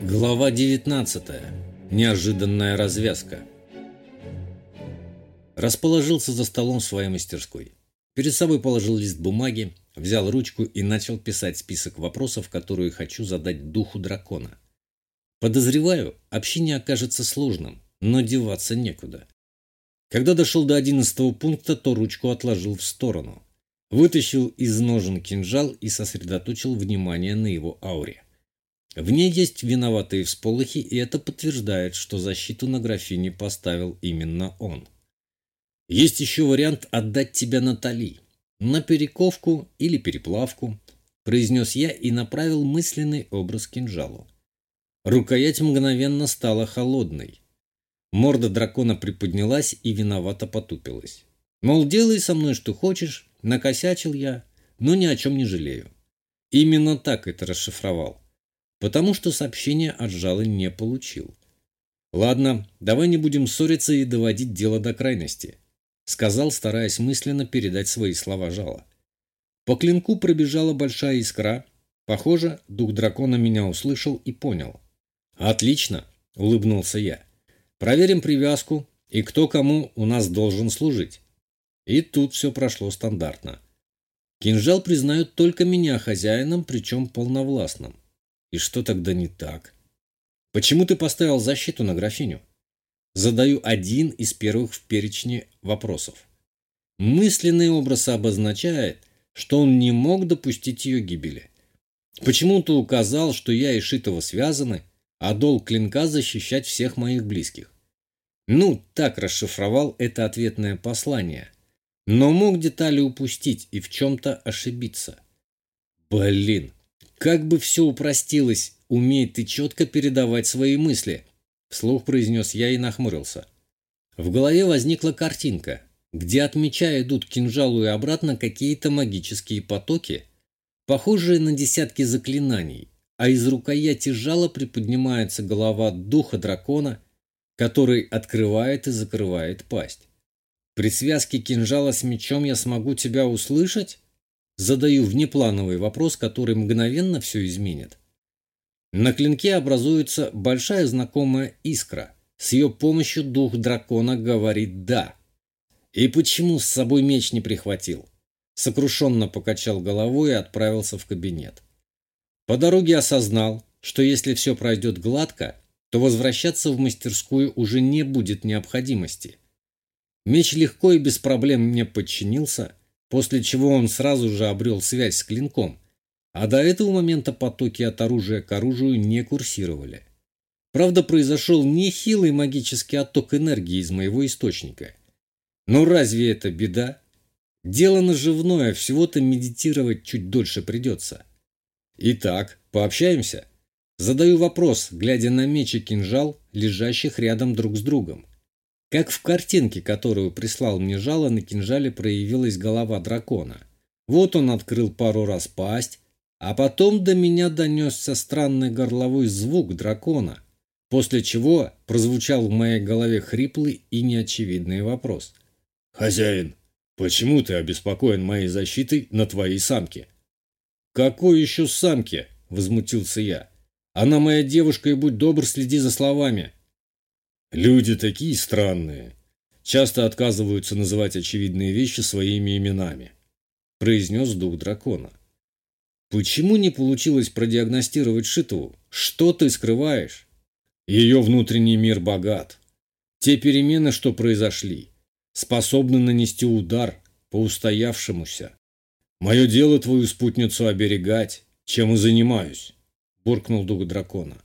Глава 19. Неожиданная развязка. Расположился за столом в своей мастерской. Перед собой положил лист бумаги, взял ручку и начал писать список вопросов, которые хочу задать духу дракона. Подозреваю, общение окажется сложным, но деваться некуда. Когда дошел до одиннадцатого пункта, то ручку отложил в сторону. Вытащил из ножен кинжал и сосредоточил внимание на его ауре. В ней есть виноватые всполохи, и это подтверждает, что защиту на графине поставил именно он. Есть еще вариант отдать тебя Натали. На перековку или переплавку, произнес я и направил мысленный образ кинжалу. Рукоять мгновенно стала холодной. Морда дракона приподнялась и виновато потупилась. Мол, делай со мной что хочешь, накосячил я, но ни о чем не жалею. Именно так это расшифровал потому что сообщение от Жалы не получил. «Ладно, давай не будем ссориться и доводить дело до крайности», сказал, стараясь мысленно передать свои слова Жала. По клинку пробежала большая искра. Похоже, дух дракона меня услышал и понял. «Отлично», — улыбнулся я. «Проверим привязку и кто кому у нас должен служить». И тут все прошло стандартно. Кинжал признают только меня хозяином, причем полновластным. И что тогда не так? Почему ты поставил защиту на графиню? Задаю один из первых в перечне вопросов. Мысленный образ обозначает, что он не мог допустить ее гибели. Почему-то указал, что я и Шитова связаны, а долг клинка защищать всех моих близких. Ну, так расшифровал это ответное послание. Но мог детали упустить и в чем-то ошибиться. Блин, как бы все упростилось, умей ты четко передавать свои мысли, вслух произнес я и нахмурился. В голове возникла картинка, где от меча идут к кинжалу и обратно какие-то магические потоки, похожие на десятки заклинаний, а из рукояти жала приподнимается голова духа дракона, который открывает и закрывает пасть. При связке кинжала с мечом я смогу тебя услышать? Задаю внеплановый вопрос, который мгновенно все изменит. На клинке образуется большая знакомая искра. С ее помощью дух дракона говорит «да». И почему с собой меч не прихватил? Сокрушенно покачал головой и отправился в кабинет. По дороге осознал, что если все пройдет гладко, то возвращаться в мастерскую уже не будет необходимости. Меч легко и без проблем мне подчинился, после чего он сразу же обрел связь с клинком, а до этого момента потоки от оружия к оружию не курсировали. Правда, произошел нехилый магический отток энергии из моего источника. Но разве это беда? Дело наживное, всего-то медитировать чуть дольше придется. Итак, пообщаемся? Задаю вопрос, глядя на меч и кинжал, лежащих рядом друг с другом. Как в картинке, которую прислал мне жало, на кинжале проявилась голова дракона. Вот он открыл пару раз пасть, а потом до меня донесся странный горловой звук дракона, после чего прозвучал в моей голове хриплый и неочевидный вопрос. «Хозяин, почему ты обеспокоен моей защитой на твоей самке?» «Какой еще самке?» – возмутился я. «Она моя девушка, и будь добр, следи за словами». Люди такие странные. Часто отказываются называть очевидные вещи своими именами, произнес дух дракона. Почему не получилось продиагностировать Шитову? Что ты скрываешь? Ее внутренний мир богат. Те перемены, что произошли, способны нанести удар по устоявшемуся. Мое дело твою спутницу оберегать, чем и занимаюсь, буркнул дух дракона.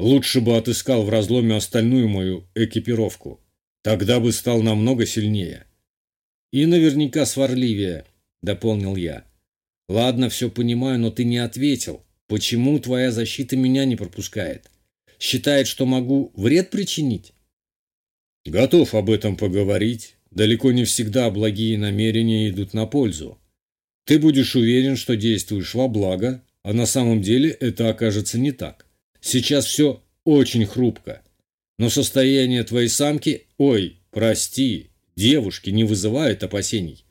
Лучше бы отыскал в разломе остальную мою экипировку. Тогда бы стал намного сильнее. И наверняка сварливее, дополнил я. Ладно, все понимаю, но ты не ответил. Почему твоя защита меня не пропускает? Считает, что могу вред причинить? Готов об этом поговорить. Далеко не всегда благие намерения идут на пользу. Ты будешь уверен, что действуешь во благо, а на самом деле это окажется не так. Сейчас все очень хрупко. Но состояние твоей самки, ой, прости, девушки не вызывает опасений.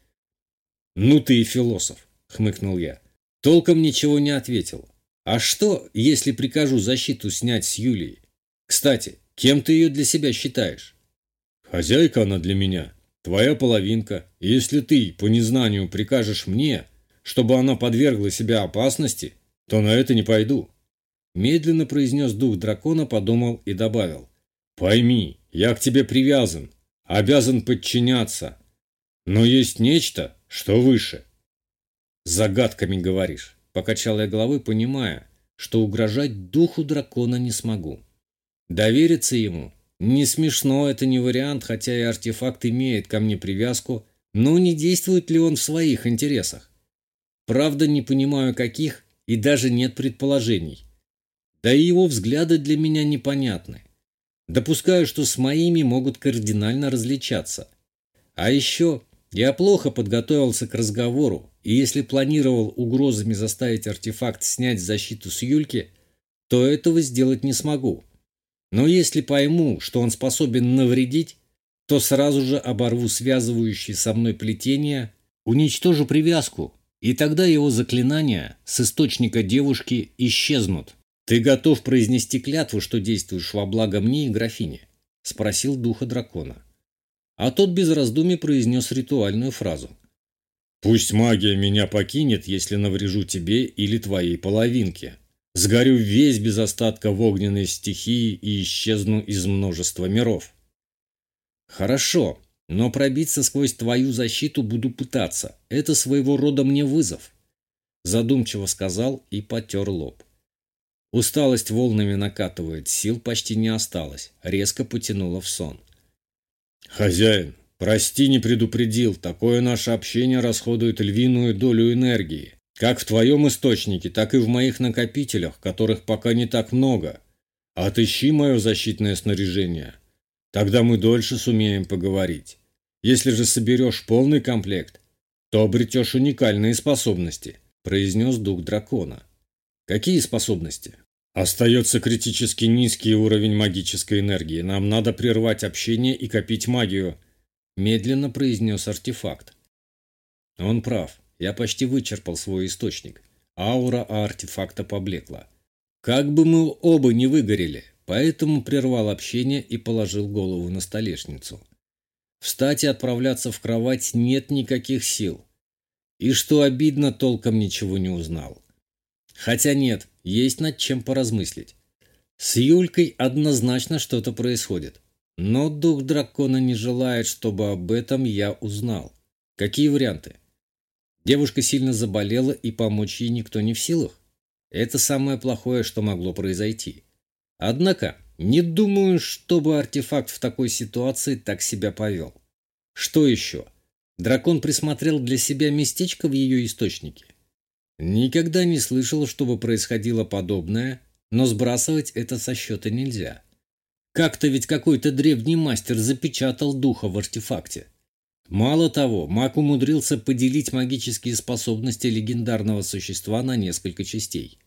Ну ты и философ, хмыкнул я. Толком ничего не ответил. А что, если прикажу защиту снять с Юлией? Кстати, кем ты ее для себя считаешь? Хозяйка она для меня, твоя половинка. Если ты по незнанию прикажешь мне, чтобы она подвергла себя опасности, то на это не пойду. Медленно произнес дух дракона, подумал и добавил. Пойми, я к тебе привязан, обязан подчиняться. Но есть нечто, что выше. Загадками говоришь, покачал я головой, понимая, что угрожать духу дракона не смогу. Довериться ему не смешно, это не вариант, хотя и артефакт имеет ко мне привязку, но не действует ли он в своих интересах? Правда, не понимаю каких, и даже нет предположений. Да и его взгляды для меня непонятны. Допускаю, что с моими могут кардинально различаться. А еще я плохо подготовился к разговору, и если планировал угрозами заставить артефакт снять защиту с Юльки, то этого сделать не смогу. Но если пойму, что он способен навредить, то сразу же оборву связывающие со мной плетения, уничтожу привязку, и тогда его заклинания с источника девушки исчезнут. «Ты готов произнести клятву, что действуешь во благо мне и графине?» – спросил духа дракона. А тот без раздумий произнес ритуальную фразу. «Пусть магия меня покинет, если наврежу тебе или твоей половинке», Сгорю весь без остатка в огненной стихии и исчезну из множества миров. Хорошо, но пробиться сквозь твою защиту буду пытаться. Это своего рода мне вызов. Задумчиво сказал и потер лоб. Усталость волнами накатывает, сил почти не осталось. Резко потянуло в сон. «Хозяин, прости, не предупредил. Такое наше общение расходует львиную долю энергии. Как в твоем источнике, так и в моих накопителях, которых пока не так много. Отыщи мое защитное снаряжение. Тогда мы дольше сумеем поговорить. Если же соберешь полный комплект, то обретешь уникальные способности», – произнес дух дракона. «Какие способности?» «Остается критически низкий уровень магической энергии. Нам надо прервать общение и копить магию», – медленно произнес артефакт. Он прав. Я почти вычерпал свой источник. Аура артефакта поблекла. Как бы мы оба не выгорели, поэтому прервал общение и положил голову на столешницу. Встать и отправляться в кровать нет никаких сил. И что обидно, толком ничего не узнал. Хотя нет, есть над чем поразмыслить. С Юлькой однозначно что-то происходит. Но дух дракона не желает, чтобы об этом я узнал. Какие варианты? Девушка сильно заболела, и помочь ей никто не в силах. Это самое плохое, что могло произойти. Однако, не думаю, чтобы артефакт в такой ситуации так себя повел. Что еще? Дракон присмотрел для себя местечко в ее источнике. Никогда не слышал, чтобы происходило подобное, но сбрасывать это со счета нельзя. Как-то ведь какой-то древний мастер запечатал духа в артефакте. Мало того, маг умудрился поделить магические способности легендарного существа на несколько частей.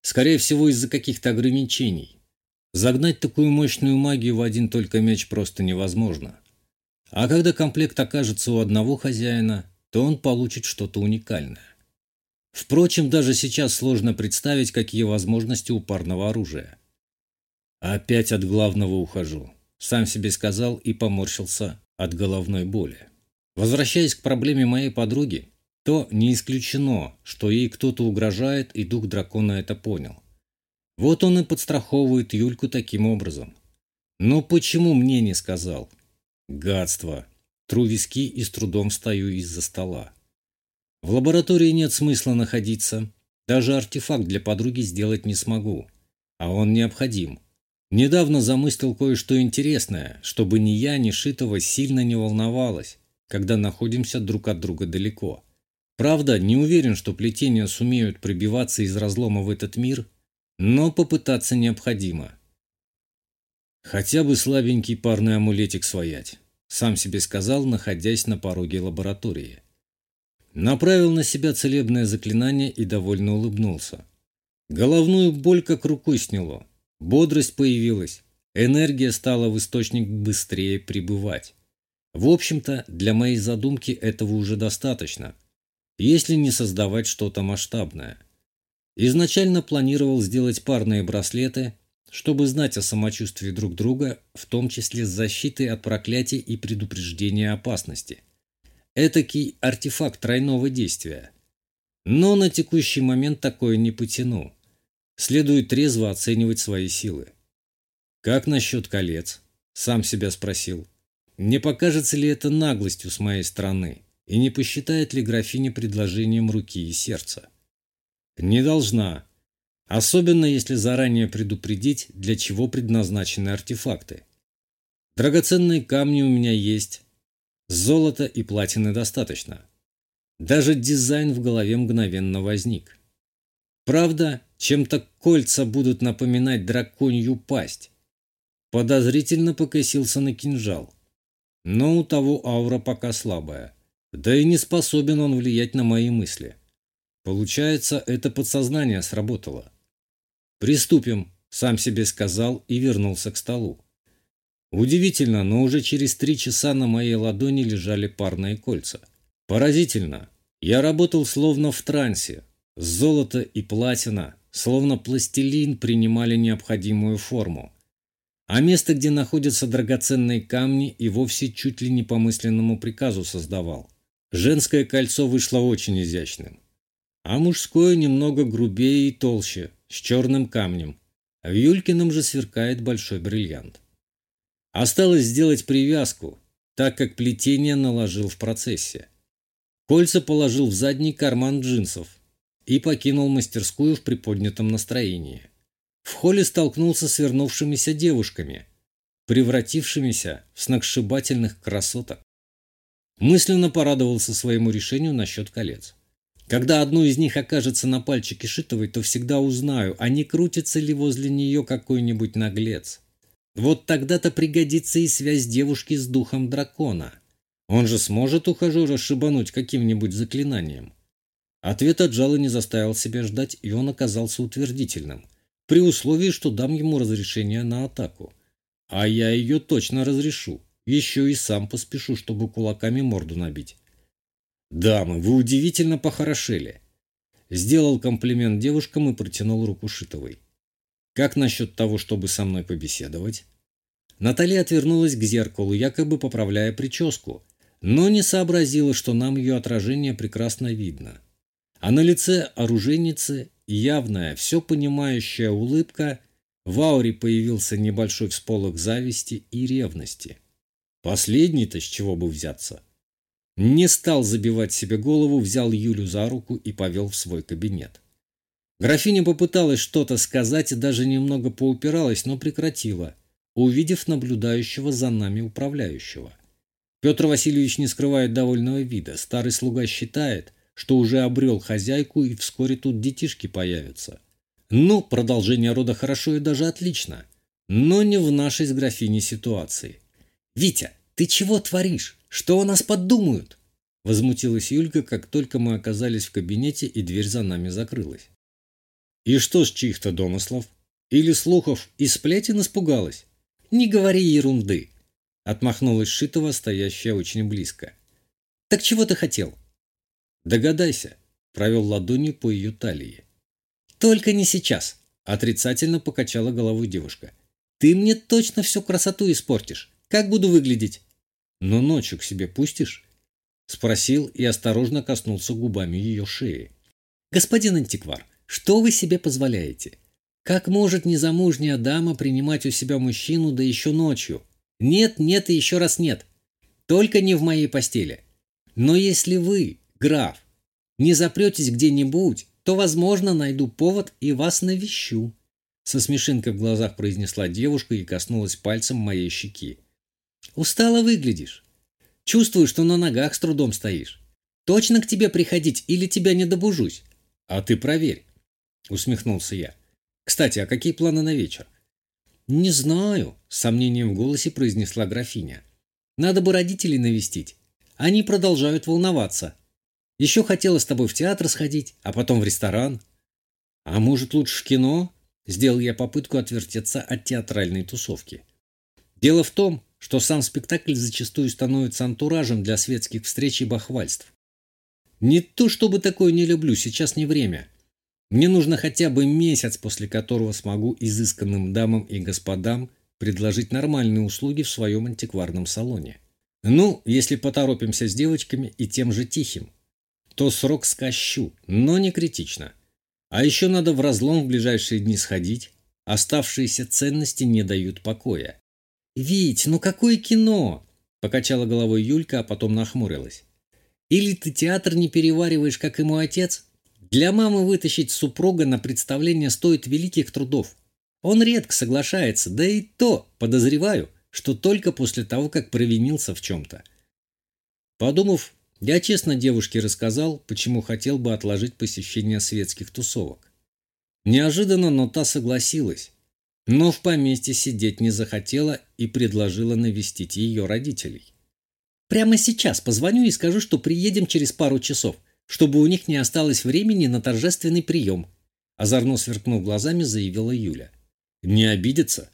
Скорее всего, из-за каких-то ограничений. Загнать такую мощную магию в один только меч просто невозможно. А когда комплект окажется у одного хозяина, то он получит что-то уникальное. Впрочем, даже сейчас сложно представить, какие возможности у парного оружия. Опять от главного ухожу. Сам себе сказал и поморщился от головной боли. Возвращаясь к проблеме моей подруги, то не исключено, что ей кто-то угрожает, и дух дракона это понял. Вот он и подстраховывает Юльку таким образом. Но почему мне не сказал? Гадство. Тру виски и с трудом встаю из-за стола. В лаборатории нет смысла находиться. Даже артефакт для подруги сделать не смогу. А он необходим. Недавно замыслил кое-что интересное, чтобы ни я, ни Шитова сильно не волновалась, когда находимся друг от друга далеко. Правда, не уверен, что плетения сумеют пробиваться из разлома в этот мир, но попытаться необходимо. Хотя бы слабенький парный амулетик своять, сам себе сказал, находясь на пороге лаборатории. Направил на себя целебное заклинание и довольно улыбнулся. Головную боль как рукой сняло. Бодрость появилась, энергия стала в источник быстрее прибывать. В общем-то, для моей задумки этого уже достаточно, если не создавать что-то масштабное. Изначально планировал сделать парные браслеты, чтобы знать о самочувствии друг друга, в том числе с защитой от проклятий и предупреждения опасности. Этакий артефакт тройного действия. Но на текущий момент такое не потяну. Следует трезво оценивать свои силы. «Как насчет колец?» – сам себя спросил. «Не покажется ли это наглостью с моей стороны? И не посчитает ли графиня предложением руки и сердца?» «Не должна», Особенно если заранее предупредить, для чего предназначены артефакты. Драгоценные камни у меня есть. Золота и платины достаточно. Даже дизайн в голове мгновенно возник. Правда, чем-то кольца будут напоминать драконью пасть. Подозрительно покосился на кинжал. Но у того аура пока слабая. Да и не способен он влиять на мои мысли. Получается, это подсознание сработало. «Приступим», – сам себе сказал и вернулся к столу. Удивительно, но уже через три часа на моей ладони лежали парные кольца. Поразительно. Я работал словно в трансе. Золото и платина, словно пластилин, принимали необходимую форму. А место, где находятся драгоценные камни, и вовсе чуть ли не по мысленному приказу создавал. Женское кольцо вышло очень изящным. А мужское немного грубее и толще, с черным камнем. В Юлькином же сверкает большой бриллиант. Осталось сделать привязку, так как плетение наложил в процессе. Кольца положил в задний карман джинсов и покинул мастерскую в приподнятом настроении. В холле столкнулся с вернувшимися девушками, превратившимися в сногсшибательных красоток. Мысленно порадовался своему решению насчет колец. Когда одно из них окажется на пальчике Шитовой, то всегда узнаю, а не крутится ли возле нее какой-нибудь наглец. Вот тогда-то пригодится и связь девушки с духом дракона. Он же сможет ухажера шибануть каким-нибудь заклинанием. Ответ от Джала не заставил себя ждать, и он оказался утвердительным, при условии, что дам ему разрешение на атаку. А я ее точно разрешу, еще и сам поспешу, чтобы кулаками морду набить. «Дамы, вы удивительно похорошели!» Сделал комплимент девушкам и протянул руку Шитовой. «Как насчет того, чтобы со мной побеседовать?» Наталья отвернулась к зеркалу, якобы поправляя прическу, но не сообразила, что нам ее отражение прекрасно видно. А на лице оружейницы явная, все понимающая улыбка, в ауре появился небольшой всполох зависти и ревности. Последний-то с чего бы взяться? Не стал забивать себе голову, взял Юлю за руку и повел в свой кабинет. Графиня попыталась что-то сказать и даже немного поупиралась, но прекратила, увидев наблюдающего за нами управляющего. Петр Васильевич не скрывает довольного вида. Старый слуга считает, что уже обрел хозяйку и вскоре тут детишки появятся. Ну, продолжение рода хорошо и даже отлично. Но не в нашей с графиней ситуации. «Витя, ты чего творишь? Что о нас подумают?» Возмутилась Юлька, как только мы оказались в кабинете и дверь за нами закрылась. «И что с чьих-то домыслов? Или слухов и сплетен испугалась?» «Не говори ерунды!» Отмахнулась Шитова, стоящая очень близко. «Так чего ты хотел?» «Догадайся», — провел ладонью по ее талии. «Только не сейчас», — отрицательно покачала головой девушка. «Ты мне точно всю красоту испортишь. Как буду выглядеть?» но ночью к себе пустишь?» Спросил и осторожно коснулся губами ее шеи. «Господин антиквар, что вы себе позволяете? Как может незамужняя дама принимать у себя мужчину, да еще ночью? Нет, нет и еще раз нет. Только не в моей постели. Но если вы, граф, не запретесь где-нибудь, то, возможно, найду повод и вас навещу». Со смешинкой в глазах произнесла девушка и коснулась пальцем моей щеки. Устало выглядишь. Чувствую, что на ногах с трудом стоишь. Точно к тебе приходить или тебя не добужусь? А ты проверь, усмехнулся я. Кстати, а какие планы на вечер? Не знаю, с сомнением в голосе произнесла графиня. Надо бы родителей навестить. Они продолжают волноваться. Еще хотела с тобой в театр сходить, а потом в ресторан. А может, лучше в кино? Сделал я попытку отвертеться от театральной тусовки. Дело в том, что сам спектакль зачастую становится антуражем для светских встреч и бахвальств. Не то чтобы такое не люблю, сейчас не время. Мне нужно хотя бы месяц, после которого смогу изысканным дамам и господам предложить нормальные услуги в своем антикварном салоне. Ну, если поторопимся с девочками и тем же тихим, то срок скощу, но не критично. А еще надо в разлом в ближайшие дни сходить. Оставшиеся ценности не дают покоя. «Вить, ну какое кино?» – покачала головой Юлька, а потом нахмурилась. «Или ты театр не перевариваешь, как и мой отец? Для мамы вытащить супруга на представление стоит великих трудов. Он редко соглашается, да и то, подозреваю, что только после того, как провинился в чем-то. Подумав, я честно девушке рассказал, почему хотел бы отложить посещение светских тусовок. Неожиданно, но та согласилась, но в поместье сидеть не захотела и предложила навестить ее родителей. «Прямо сейчас позвоню и скажу, что приедем через пару часов, чтобы у них не осталось времени на торжественный прием», озорно сверкнув глазами, заявила Юля. «Не обидятся?»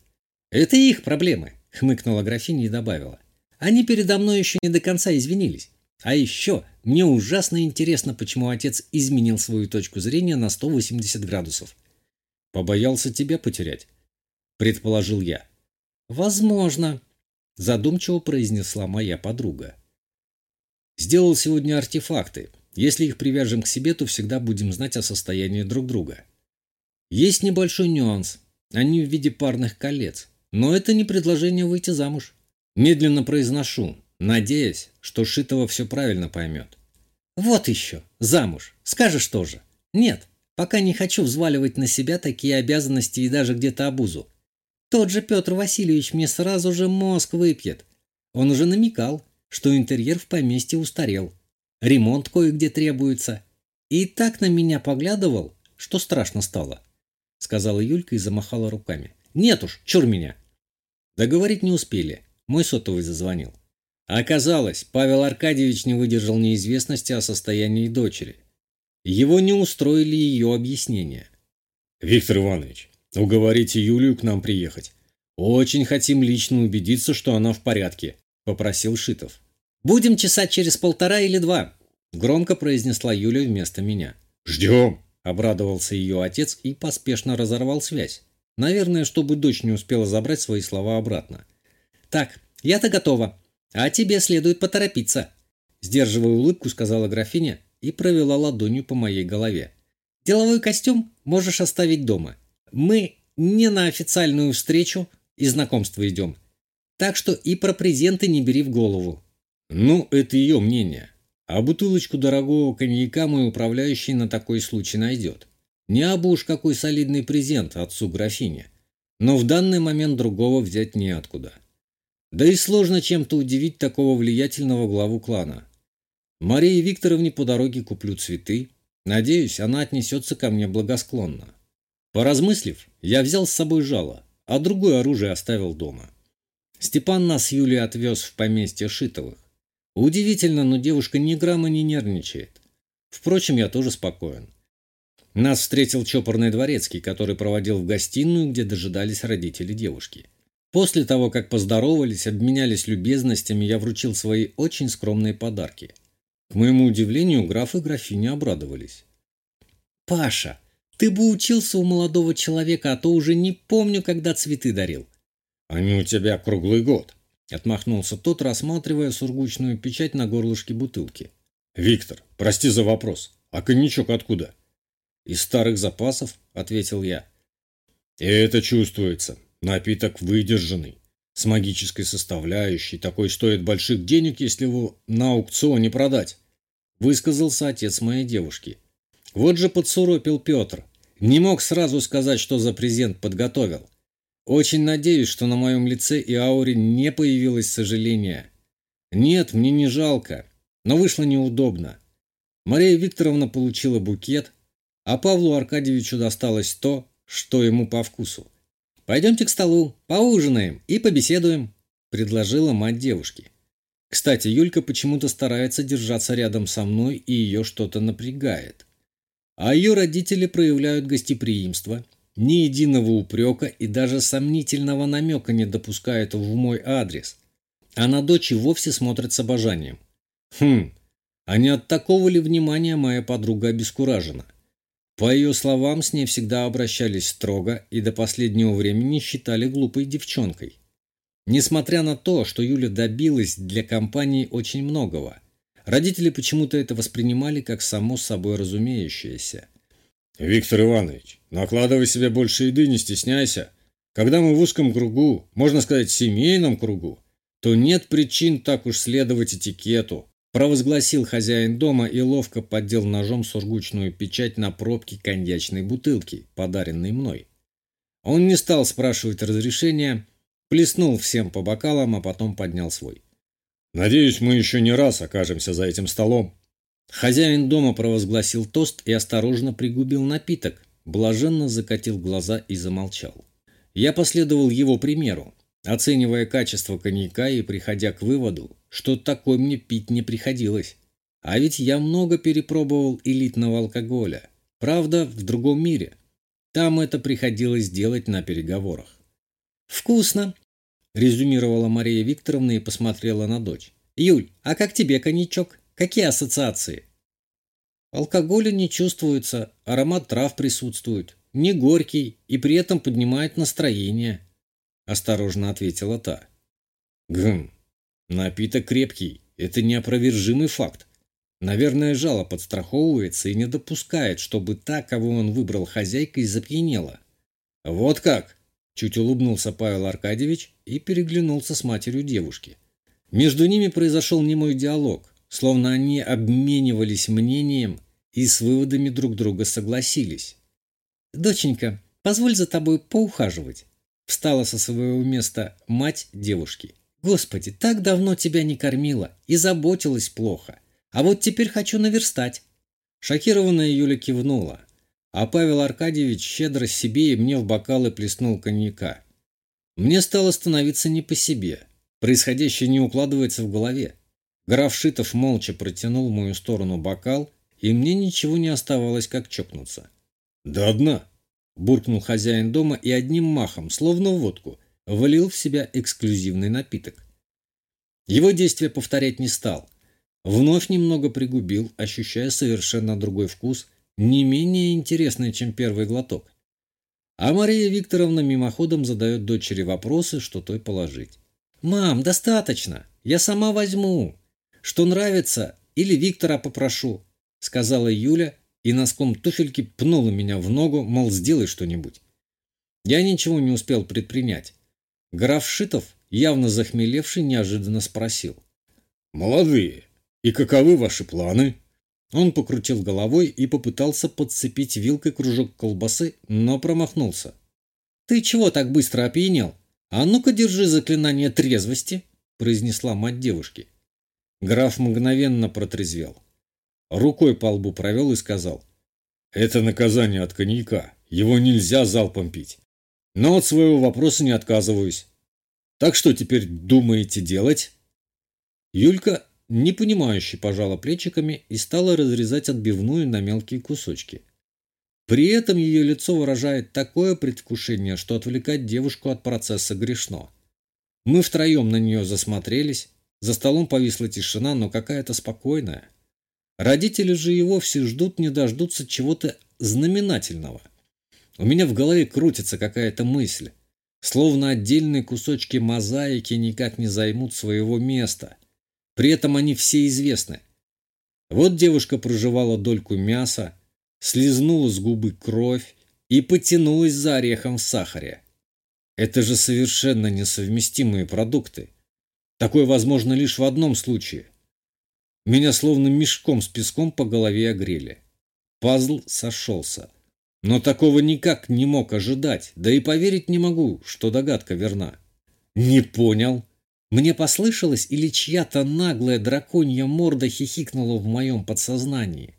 «Это их проблемы», — хмыкнула графиня и добавила. «Они передо мной еще не до конца извинились. А еще мне ужасно интересно, почему отец изменил свою точку зрения на 180 градусов. Побоялся тебя потерять, предположил я. Возможно, задумчиво произнесла моя подруга. Сделал сегодня артефакты. Если их привяжем к себе, то всегда будем знать о состоянии друг друга. Есть небольшой нюанс. Они в виде парных колец. Но это не предложение выйти замуж. Медленно произношу, надеясь, что Шитова все правильно поймет. «Вот еще! Замуж! Скажешь тоже!» «Нет, пока не хочу взваливать на себя такие обязанности и даже где-то обузу. Тот же Петр Васильевич мне сразу же мозг выпьет. Он уже намекал, что интерьер в поместье устарел. Ремонт кое-где требуется. И так на меня поглядывал, что страшно стало», — сказала Юлька и замахала руками. «Нет уж, чур меня!» Договорить не успели. Мой сотовый зазвонил. Оказалось, Павел Аркадьевич не выдержал неизвестности о состоянии дочери. Его не устроили ее объяснения. «Виктор Иванович, уговорите Юлию к нам приехать. Очень хотим лично убедиться, что она в порядке», – попросил Шитов. «Будем чесать через полтора или два», – громко произнесла Юля вместо меня. «Ждем», – обрадовался ее отец и поспешно разорвал связь. Наверное, чтобы дочь не успела забрать свои слова обратно. «Так, я-то готова», «А тебе следует поторопиться», – сдерживая улыбку, сказала графиня и провела ладонью по моей голове. «Деловой костюм можешь оставить дома. Мы не на официальную встречу и знакомство идем. Так что и про презенты не бери в голову». «Ну, это ее мнение. А бутылочку дорогого коньяка мой управляющий на такой случай найдет. Не абы уж какой солидный презент отцу графине. Но в данный момент другого взять неоткуда». Да и сложно чем-то удивить такого влиятельного главу клана. Марии Викторовне по дороге куплю цветы. Надеюсь, она отнесется ко мне благосклонно. Поразмыслив, я взял с собой жало, а другое оружие оставил дома. Степан нас с Юлей отвез в поместье Шитовых. Удивительно, но девушка ни грамма не нервничает. Впрочем, я тоже спокоен. Нас встретил чопорный дворецкий, который проводил в гостиную, где дожидались родители девушки. После того, как поздоровались, обменялись любезностями, я вручил свои очень скромные подарки. К моему удивлению, граф и графиня обрадовались. «Паша, ты бы учился у молодого человека, а то уже не помню, когда цветы дарил». «Они у тебя круглый год», — отмахнулся тот, рассматривая сургучную печать на горлышке бутылки. «Виктор, прости за вопрос. А коньячок откуда?» «Из старых запасов», — ответил я. «И это чувствуется. Напиток выдержанный, с магической составляющей, такой стоит больших денег, если его на аукционе продать, высказался отец моей девушки. Вот же подсуропил Петр. Не мог сразу сказать, что за презент подготовил. Очень надеюсь, что на моем лице и ауре не появилось сожаления. Нет, мне не жалко, но вышло неудобно. Мария Викторовна получила букет, а Павлу Аркадьевичу досталось то, что ему по вкусу. «Пойдемте к столу, поужинаем и побеседуем», – предложила мать девушки. Кстати, Юлька почему-то старается держаться рядом со мной, и ее что-то напрягает. А ее родители проявляют гостеприимство, ни единого упрека и даже сомнительного намека не допускают в мой адрес. А на дочь и вовсе смотрят с обожанием. Хм, а не от такого ли внимания моя подруга обескуражена? По ее словам, с ней всегда обращались строго и до последнего времени считали глупой девчонкой. Несмотря на то, что Юля добилась для компании очень многого, родители почему-то это воспринимали как само собой разумеющееся. «Виктор Иванович, накладывай себе больше еды, не стесняйся. Когда мы в узком кругу, можно сказать, семейном кругу, то нет причин так уж следовать этикету, провозгласил хозяин дома и ловко поддел ножом сургучную печать на пробке коньячной бутылки, подаренной мной. Он не стал спрашивать разрешения, плеснул всем по бокалам, а потом поднял свой. «Надеюсь, мы еще не раз окажемся за этим столом». Хозяин дома провозгласил тост и осторожно пригубил напиток, блаженно закатил глаза и замолчал. Я последовал его примеру, оценивая качество коньяка и приходя к выводу, что такой мне пить не приходилось. А ведь я много перепробовал элитного алкоголя. Правда, в другом мире. Там это приходилось делать на переговорах. «Вкусно!» – резюмировала Мария Викторовна и посмотрела на дочь. «Юль, а как тебе коньячок? Какие ассоциации?» «Алкоголя не чувствуется, аромат трав присутствует. Не горький и при этом поднимает настроение», – осторожно ответила та. «Гм, Напиток крепкий, это неопровержимый факт. Наверное, жало подстраховывается и не допускает, чтобы та, кого он выбрал хозяйкой, запьянела. Вот как! Чуть улыбнулся Павел Аркадьевич и переглянулся с матерью девушки. Между ними произошел немой диалог, словно они обменивались мнением и с выводами друг друга согласились. «Доченька, позволь за тобой поухаживать», встала со своего места мать девушки. Господи, так давно тебя не кормила и заботилась плохо. А вот теперь хочу наверстать. Шокированная Юля кивнула, а Павел Аркадьевич щедро себе и мне в бокалы плеснул коньяка. Мне стало становиться не по себе. Происходящее не укладывается в голове. Граф Шитов молча протянул в мою сторону бокал, и мне ничего не оставалось, как чокнуться. «Да одна!» – буркнул хозяин дома и одним махом, словно водку – влил в себя эксклюзивный напиток. Его действие повторять не стал. Вновь немного пригубил, ощущая совершенно другой вкус, не менее интересный, чем первый глоток. А Мария Викторовна мимоходом задает дочери вопросы, что той положить. «Мам, достаточно! Я сама возьму! Что нравится, или Виктора попрошу!» Сказала Юля и носком туфельки пнула меня в ногу, мол, сделай что-нибудь. Я ничего не успел предпринять. Граф Шитов, явно захмелевший, неожиданно спросил. «Молодые, и каковы ваши планы?» Он покрутил головой и попытался подцепить вилкой кружок колбасы, но промахнулся. «Ты чего так быстро опьянел? А ну-ка держи заклинание трезвости», – произнесла мать девушки. Граф мгновенно протрезвел. Рукой по лбу провел и сказал. «Это наказание от коньяка. Его нельзя залпом пить. Но от своего вопроса не отказываюсь. Так что теперь думаете делать? Юлька, непонимающе, пожала плечиками и стала разрезать отбивную на мелкие кусочки. При этом ее лицо выражает такое предвкушение, что отвлекать девушку от процесса грешно. Мы втроем на нее засмотрелись, за столом повисла тишина, но какая-то спокойная. Родители же и вовсе ждут не дождутся чего-то знаменательного. У меня в голове крутится какая-то мысль. Словно отдельные кусочки мозаики никак не займут своего места. При этом они все известны. Вот девушка проживала дольку мяса, слезнула с губы кровь и потянулась за орехом в сахаре. Это же совершенно несовместимые продукты. Такое возможно лишь в одном случае. Меня словно мешком с песком по голове огрели. Пазл сошелся. Но такого никак не мог ожидать, да и поверить не могу, что догадка верна. Не понял. Мне послышалось, или чья-то наглая драконья морда хихикнула в моем подсознании.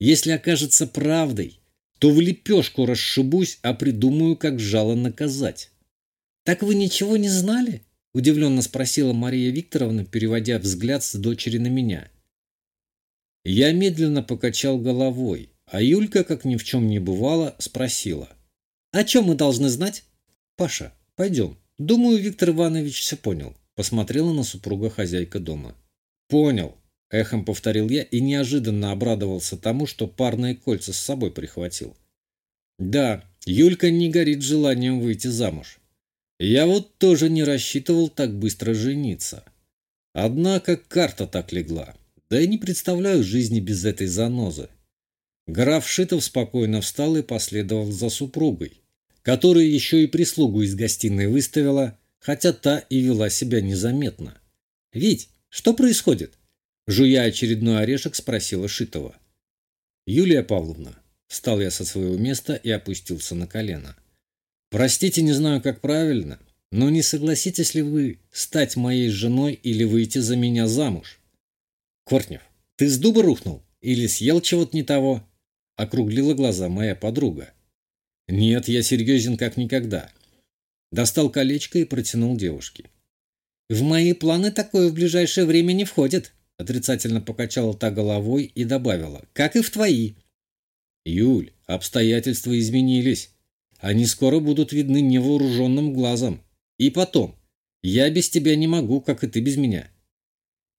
Если окажется правдой, то в лепешку расшибусь, а придумаю, как жало наказать. «Так вы ничего не знали?» – удивленно спросила Мария Викторовна, переводя взгляд с дочери на меня. Я медленно покачал головой. А Юлька, как ни в чем не бывало, спросила. «О чем мы должны знать?» «Паша, пойдем. Думаю, Виктор Иванович все понял», – посмотрела на супруга хозяйка дома. «Понял. эхом повторил я и неожиданно обрадовался тому, что парные кольца с собой прихватил. Да, Юлька не горит желанием выйти замуж. Я вот тоже не рассчитывал так быстро жениться. Однако карта так легла. Да и не представляю жизни без этой занозы. Граф Шитов спокойно встал и последовал за супругой, которая еще и прислугу из гостиной выставила, хотя та и вела себя незаметно. «Вить, что происходит?» Жуя очередной орешек, спросила Шитова. «Юлия Павловна». Встал я со своего места и опустился на колено. «Простите, не знаю, как правильно, но не согласитесь ли вы стать моей женой или выйти за меня замуж?» «Кортнев, ты с дуба рухнул? Или съел чего-то не того?» Округлила глаза моя подруга. «Нет, я серьезен как никогда». Достал колечко и протянул девушке. «В мои планы такое в ближайшее время не входит», отрицательно покачала та головой и добавила. «Как и в твои». «Юль, обстоятельства изменились. Они скоро будут видны невооруженным глазом. И потом, я без тебя не могу, как и ты без меня».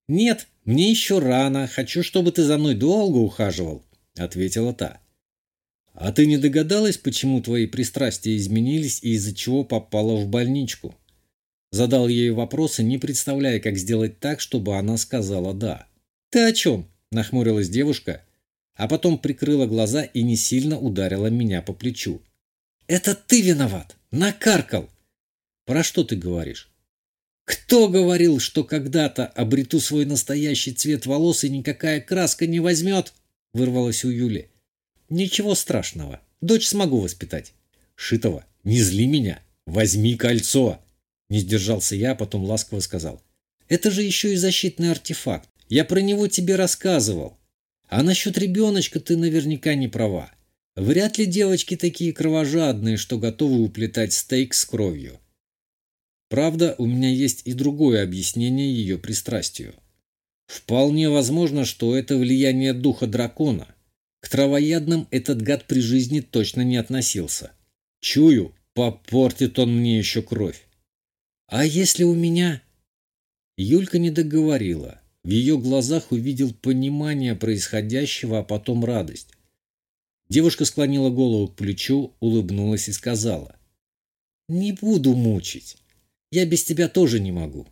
«Нет, мне еще рано. Хочу, чтобы ты за мной долго ухаживал», — ответила та. «А ты не догадалась, почему твои пристрастия изменились и из-за чего попала в больничку?» Задал ей вопросы, не представляя, как сделать так, чтобы она сказала «да». «Ты о чем?» – нахмурилась девушка, а потом прикрыла глаза и не сильно ударила меня по плечу. «Это ты виноват! Накаркал!» «Про что ты говоришь?» «Кто говорил, что когда-то обрету свой настоящий цвет волос и никакая краска не возьмет?» – вырвалась у Юли. «Ничего страшного. Дочь смогу воспитать». «Шитова, не зли меня. Возьми кольцо!» Не сдержался я, а потом ласково сказал. «Это же еще и защитный артефакт. Я про него тебе рассказывал. А насчет ребеночка ты наверняка не права. Вряд ли девочки такие кровожадные, что готовы уплетать стейк с кровью. Правда, у меня есть и другое объяснение ее пристрастию. Вполне возможно, что это влияние духа дракона. К травоядным этот гад при жизни точно не относился. Чую, попортит он мне еще кровь. А если у меня... Юлька не договорила. В ее глазах увидел понимание происходящего, а потом радость. Девушка склонила голову к плечу, улыбнулась и сказала. «Не буду мучить. Я без тебя тоже не могу.